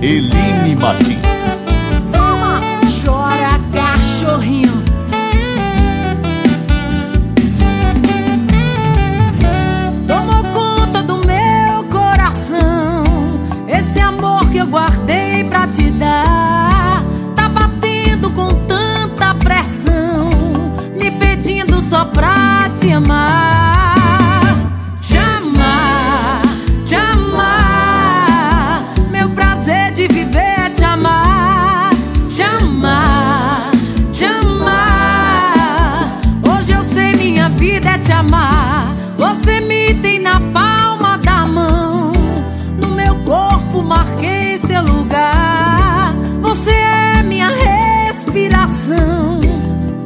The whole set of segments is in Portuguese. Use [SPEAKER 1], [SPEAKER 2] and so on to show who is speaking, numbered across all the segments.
[SPEAKER 1] Eline Martins.
[SPEAKER 2] Toma, chora cachorrinho. Tomou conta do meu coração. Esse amor que eu guardei pra te dar. Tá batendo com tanta pressão. Me pedindo só pra te amar. Vida é te amar. Você me tem na palma da mão. No meu corpo marquei seu lugar. Você é minha respiração.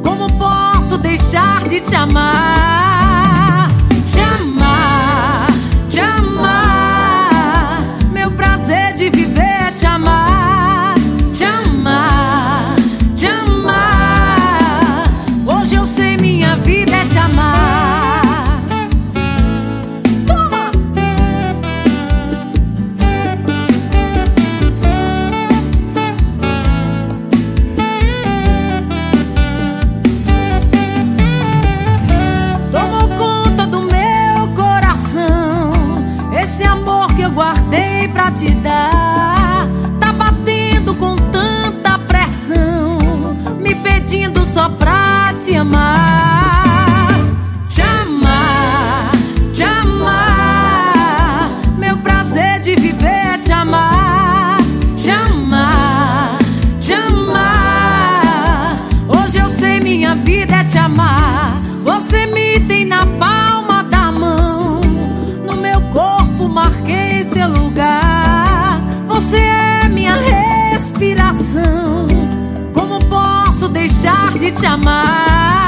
[SPEAKER 2] Como posso deixar de te amar? Pra te dar. Tá batendo com tanta pressão. Me pedindo só pra te amar. de te amar.